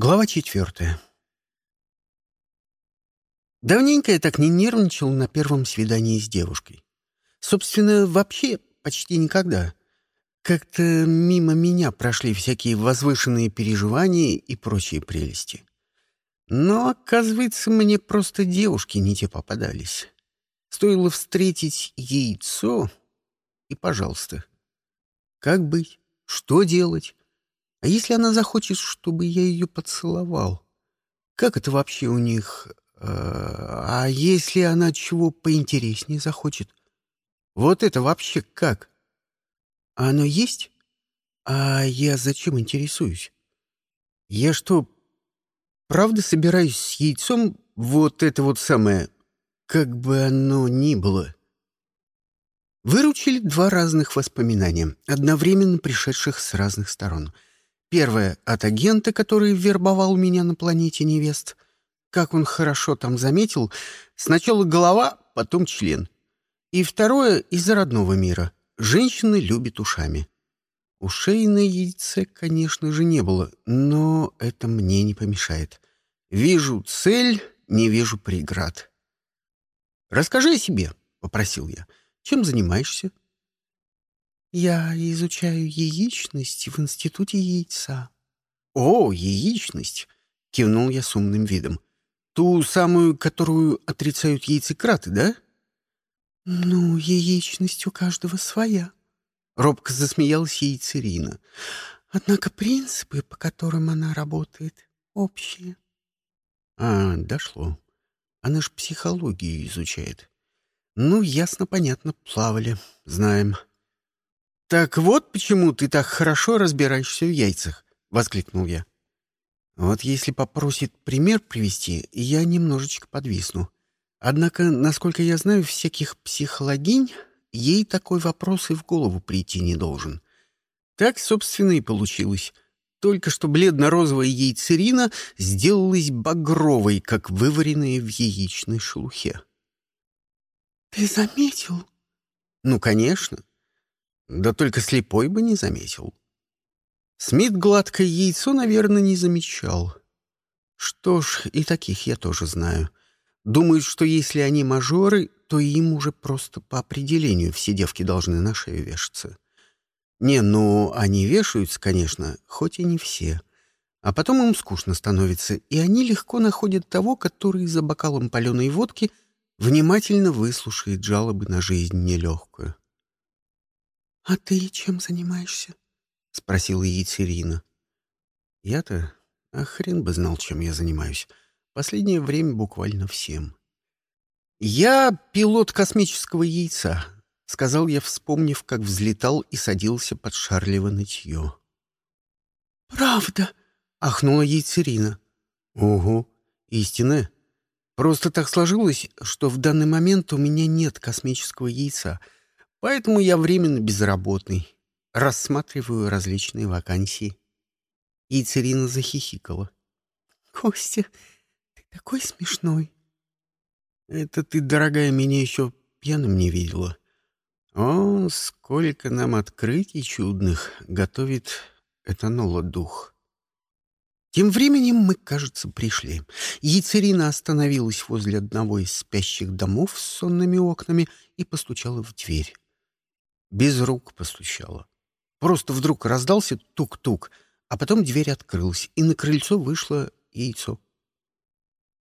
Глава четвертая. Давненько я так не нервничал на первом свидании с девушкой. Собственно, вообще почти никогда. Как-то мимо меня прошли всякие возвышенные переживания и прочие прелести. Но, оказывается, мне просто девушки не те попадались. Стоило встретить яйцо, и пожалуйста. Как быть? Что делать? А если она захочет, чтобы я ее поцеловал? Как это вообще у них? Э, а если она чего поинтереснее захочет? Вот это вообще как? А оно есть? А я зачем интересуюсь? Я что, правда собираюсь с яйцом вот это вот самое, как бы оно ни было? Выручили два разных воспоминания, одновременно пришедших с разных сторон — Первое — от агента, который вербовал меня на планете невест. Как он хорошо там заметил, сначала голова, потом член. И второе — из-за родного мира. Женщины любят ушами. Ушей на яйце, конечно же, не было, но это мне не помешает. Вижу цель, не вижу преград. «Расскажи о себе», — попросил я. «Чем занимаешься?» Я изучаю яичность в институте яйца. О, яичность! Кивнул я с умным видом. Ту самую, которую отрицают яйцекраты, да? Ну, яичность у каждого своя. Робко засмеялась яйцерина. Однако принципы, по которым она работает, общие. А, дошло. Она ж психологию изучает. Ну, ясно, понятно, плавали, знаем. «Так вот почему ты так хорошо разбираешься в яйцах», — воскликнул я. «Вот если попросит пример привести, я немножечко подвисну. Однако, насколько я знаю, всяких психологинь ей такой вопрос и в голову прийти не должен. Так, собственно, и получилось. Только что бледно-розовая яйцерина сделалась багровой, как вываренная в яичной шелухе. «Ты заметил?» «Ну, конечно. Да только слепой бы не заметил. Смит гладкое яйцо, наверное, не замечал. Что ж, и таких я тоже знаю. Думают, что если они мажоры, то им уже просто по определению все девки должны на шею вешаться. Не, ну, они вешаются, конечно, хоть и не все. А потом им скучно становится, и они легко находят того, который за бокалом паленой водки внимательно выслушает жалобы на жизнь нелегкую. «А ты чем занимаешься?» — спросила Екатерина. «Я-то... А хрен бы знал, чем я занимаюсь. Последнее время буквально всем». «Я пилот космического яйца», — сказал я, вспомнив, как взлетал и садился под Шарлево нытье. «Правда?» — ахнула Екатерина. «Угу, истинная. Просто так сложилось, что в данный момент у меня нет космического яйца — Поэтому я временно безработный. Рассматриваю различные вакансии. И Церина захихикала. «Костя, ты такой смешной!» «Это ты, дорогая, меня еще пьяным не видела. О, сколько нам открытий чудных готовит этанола дух!» Тем временем мы, кажется, пришли. Яйцерина остановилась возле одного из спящих домов с сонными окнами и постучала в дверь без рук постучала. Просто вдруг раздался тук-тук, а потом дверь открылась, и на крыльцо вышло яйцо.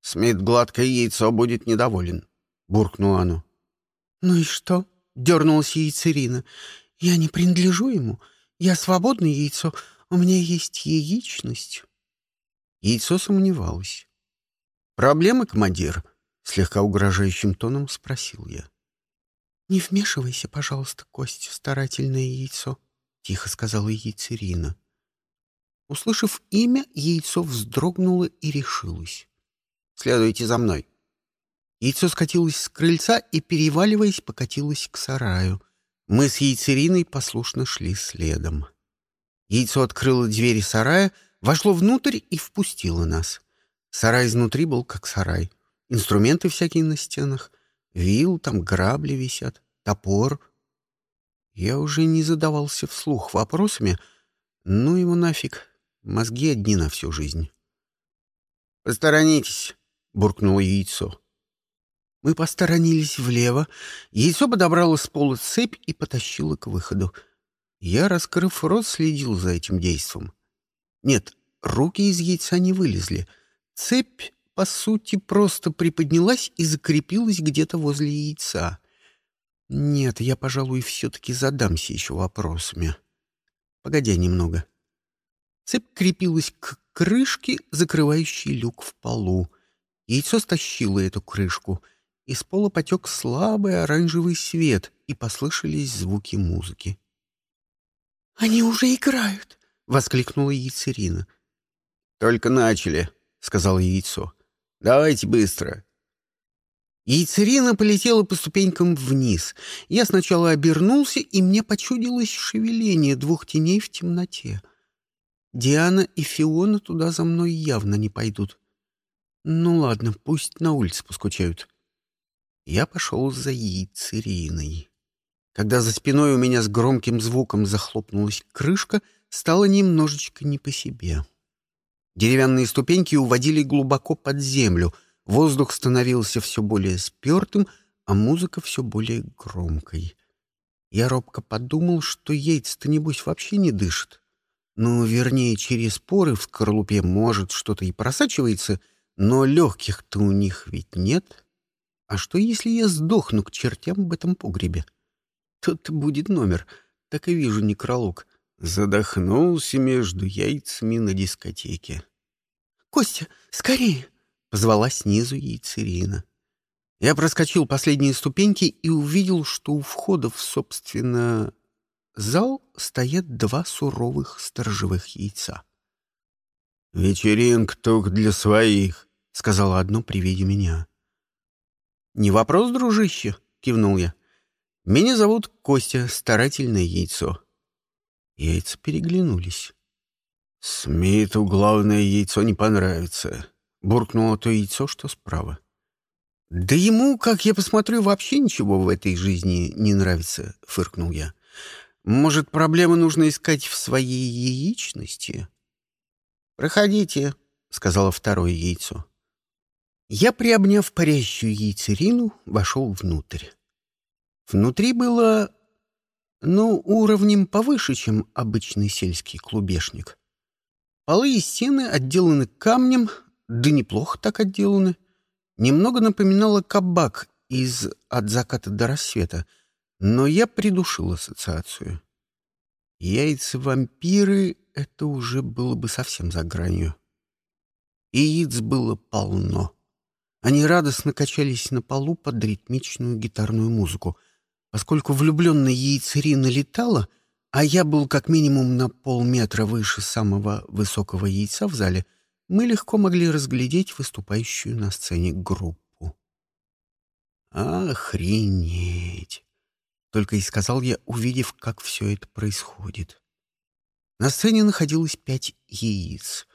«Смит гладкое яйцо будет недоволен», — буркнуло оно. «Ну и что?» — дернулась яйцерина. «Я не принадлежу ему. Я свободное яйцо. У меня есть яичность». Яйцо сомневалось. «Проблемы, командир?» — слегка угрожающим тоном спросил я. «Не вмешивайся, пожалуйста, Кость, в старательное яйцо», — тихо сказала яйцерина. Услышав имя, яйцо вздрогнуло и решилось. «Следуйте за мной». Яйцо скатилось с крыльца и, переваливаясь, покатилось к сараю. Мы с яйцериной послушно шли следом. Яйцо открыло двери сарая, вошло внутрь и впустило нас. Сарай изнутри был как сарай. Инструменты всякие на стенах — Вил, там грабли висят, топор. Я уже не задавался вслух вопросами. Ну ему нафиг, мозги одни на всю жизнь. «Посторонитесь», — буркнуло яйцо. Мы посторонились влево. Яйцо подобрало с пола цепь и потащило к выходу. Я, раскрыв рот, следил за этим действом. Нет, руки из яйца не вылезли. Цепь, по сути, просто приподнялась и закрепилась где-то возле яйца. Нет, я, пожалуй, все-таки задамся еще вопросами. Погодя немного. Цепь крепилась к крышке, закрывающей люк в полу. Яйцо стащило эту крышку. Из пола потек слабый оранжевый свет, и послышались звуки музыки. «Они уже играют!» — воскликнула яйцерина. «Только начали», — сказал яйцо. «Давайте быстро». Яйцерина полетела по ступенькам вниз. Я сначала обернулся, и мне почудилось шевеление двух теней в темноте. Диана и Фиона туда за мной явно не пойдут. Ну ладно, пусть на улице поскучают. Я пошел за яйцериной. Когда за спиной у меня с громким звуком захлопнулась крышка, стало немножечко не по себе. Деревянные ступеньки уводили глубоко под землю, воздух становился все более спертым, а музыка все более громкой. Я робко подумал, что яйца-то, небось, вообще не дышит. Ну, вернее, через поры в скорлупе, может, что-то и просачивается, но легких-то у них ведь нет. А что, если я сдохну к чертям в этом погребе? Тут будет номер. Так и вижу некролог. Задохнулся между яйцами на дискотеке. «Костя, скорее!» — позвала снизу яйцерина. Я проскочил последние ступеньки и увидел, что у входа в, собственно, зал стоят два суровых сторожевых яйца. «Вечеринка только для своих», — сказала одно при виде меня. «Не вопрос, дружище», — кивнул я. Меня зовут Костя, старательное яйцо. Яйца переглянулись. Смиту главное яйцо не понравится. Буркнуло то яйцо, что справа. Да ему, как я посмотрю, вообще ничего в этой жизни не нравится, фыркнул я. Может, проблемы нужно искать в своей яичности? Проходите, сказала второе яйцо. Я, приобняв парящую яйцерину, вошел внутрь. Внутри было, ну, уровнем повыше, чем обычный сельский клубешник. Полы и стены отделаны камнем, да неплохо так отделаны. Немного напоминало кабак из «От заката до рассвета», но я придушил ассоциацию. Яйца-вампиры — это уже было бы совсем за гранью. Яиц было полно. Они радостно качались на полу под ритмичную гитарную музыку — Поскольку влюбленная яйцерина летала, а я был как минимум на полметра выше самого высокого яйца в зале, мы легко могли разглядеть выступающую на сцене группу. «Охренеть!» — только и сказал я, увидев, как все это происходит. На сцене находилось пять яиц.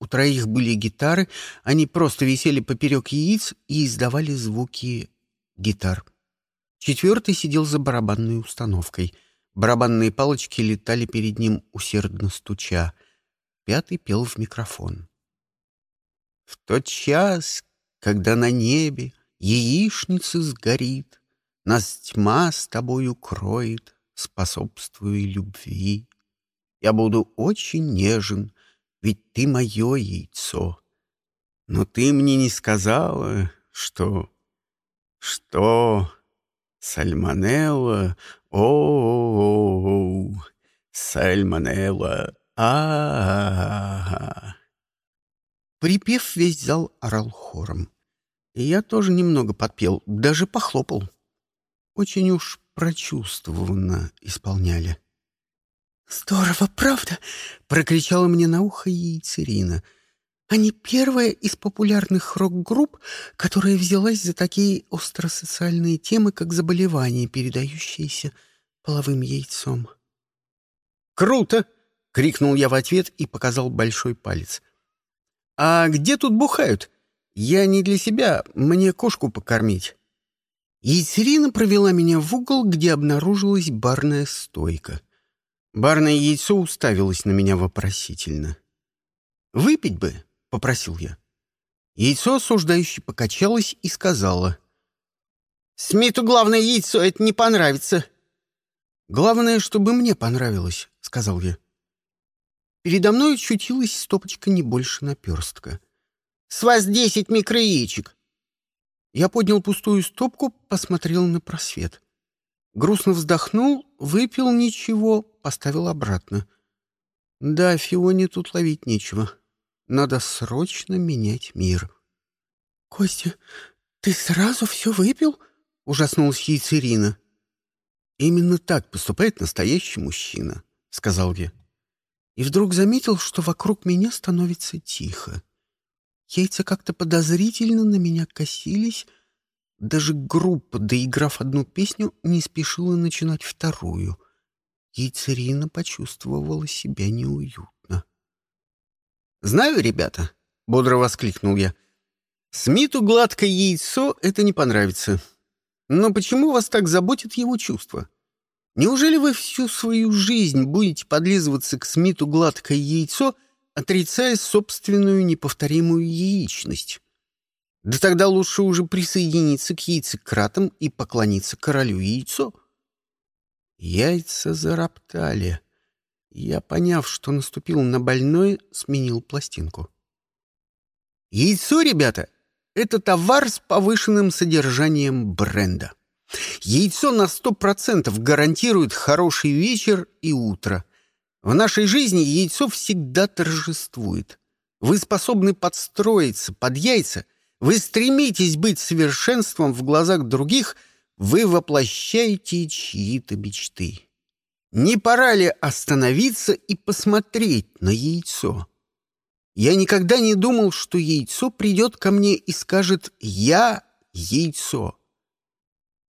У троих были гитары, они просто висели поперек яиц и издавали звуки гитар. Четвертый сидел за барабанной установкой. Барабанные палочки летали перед ним, усердно стуча. Пятый пел в микрофон. В тот час, когда на небе яичница сгорит, Нас тьма с тобой укроет, способствуя любви. Я буду очень нежен, ведь ты мое яйцо. Но ты мне не сказала, что... что... Сальмонелла, о, сальмонелла, а, Припев весь зал орал хором. Я тоже немного подпел, даже похлопал. Очень уж прочувствованно исполняли. «Здорово, правда?» — прокричала мне на ухо яйцерина — они первая из популярных рок-групп, которая взялась за такие остросоциальные темы, как заболевания, передающиеся половым яйцом. «Круто!» — крикнул я в ответ и показал большой палец. «А где тут бухают? Я не для себя, мне кошку покормить». Яйцерина провела меня в угол, где обнаружилась барная стойка. Барное яйцо уставилось на меня вопросительно. «Выпить бы!» — попросил я. Яйцо осуждающе покачалось и сказала. «Смиту главное яйцо, это не понравится». «Главное, чтобы мне понравилось», — сказал я. Передо мной очутилась стопочка не больше наперстка. «С вас десять микрояичек!» Я поднял пустую стопку, посмотрел на просвет. Грустно вздохнул, выпил ничего, поставил обратно. Да, Фионе тут ловить нечего. Надо срочно менять мир. — Костя, ты сразу все выпил? — ужаснулась яйцерина. — Именно так поступает настоящий мужчина, — сказал я. И вдруг заметил, что вокруг меня становится тихо. Яйца как-то подозрительно на меня косились, даже группа, доиграв одну песню, не спешила начинать вторую. Яйцерина почувствовала себя неуютно. «Знаю, ребята», — бодро воскликнул я, — «Смиту гладкое яйцо — это не понравится. Но почему вас так заботит его чувства? Неужели вы всю свою жизнь будете подлизываться к Смиту гладкое яйцо, отрицая собственную неповторимую яичность?» Да тогда лучше уже присоединиться к яйцекратам и поклониться королю яйцо. Яйца зароптали. Я, поняв, что наступил на больное, сменил пластинку. Яйцо, ребята, это товар с повышенным содержанием бренда. Яйцо на сто процентов гарантирует хороший вечер и утро. В нашей жизни яйцо всегда торжествует. Вы способны подстроиться под яйца — вы стремитесь быть совершенством в глазах других, вы воплощаете чьи-то мечты. Не пора ли остановиться и посмотреть на яйцо? Я никогда не думал, что яйцо придет ко мне и скажет «Я яйцо».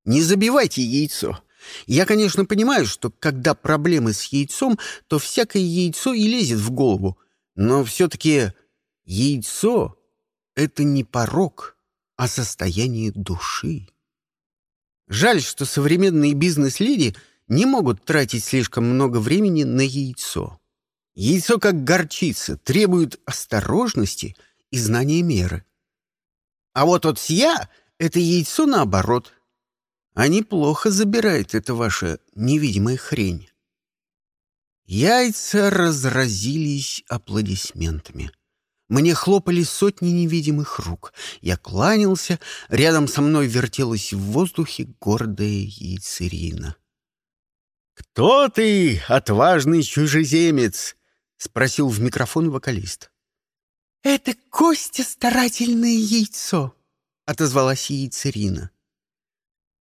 Не забивайте яйцо. Я, конечно, понимаю, что когда проблемы с яйцом, то всякое яйцо и лезет в голову. Но все-таки яйцо это не порог, а состояние души. Жаль, что современные бизнес-леди не могут тратить слишком много времени на яйцо. Яйцо, как горчица, требует осторожности и знания меры. А вот от сия — это яйцо наоборот. Они плохо забирают это ваша невидимая хрень. Яйца разразились аплодисментами. Мне хлопали сотни невидимых рук. Я кланялся, рядом со мной вертелась в воздухе гордая яйцерина. «Кто ты, отважный чужеземец?» — спросил в микрофон вокалист. «Это Костя старательное яйцо», — отозвалась яйцерина.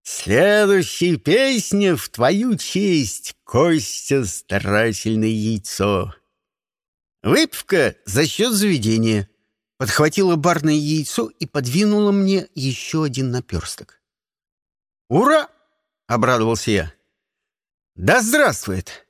«Следующая песня в твою честь, Костя старательное яйцо», Выпивка за счет заведения. Подхватила барное яйцо и подвинула мне еще один наперсток. «Ура!» — обрадовался я. «Да здравствует!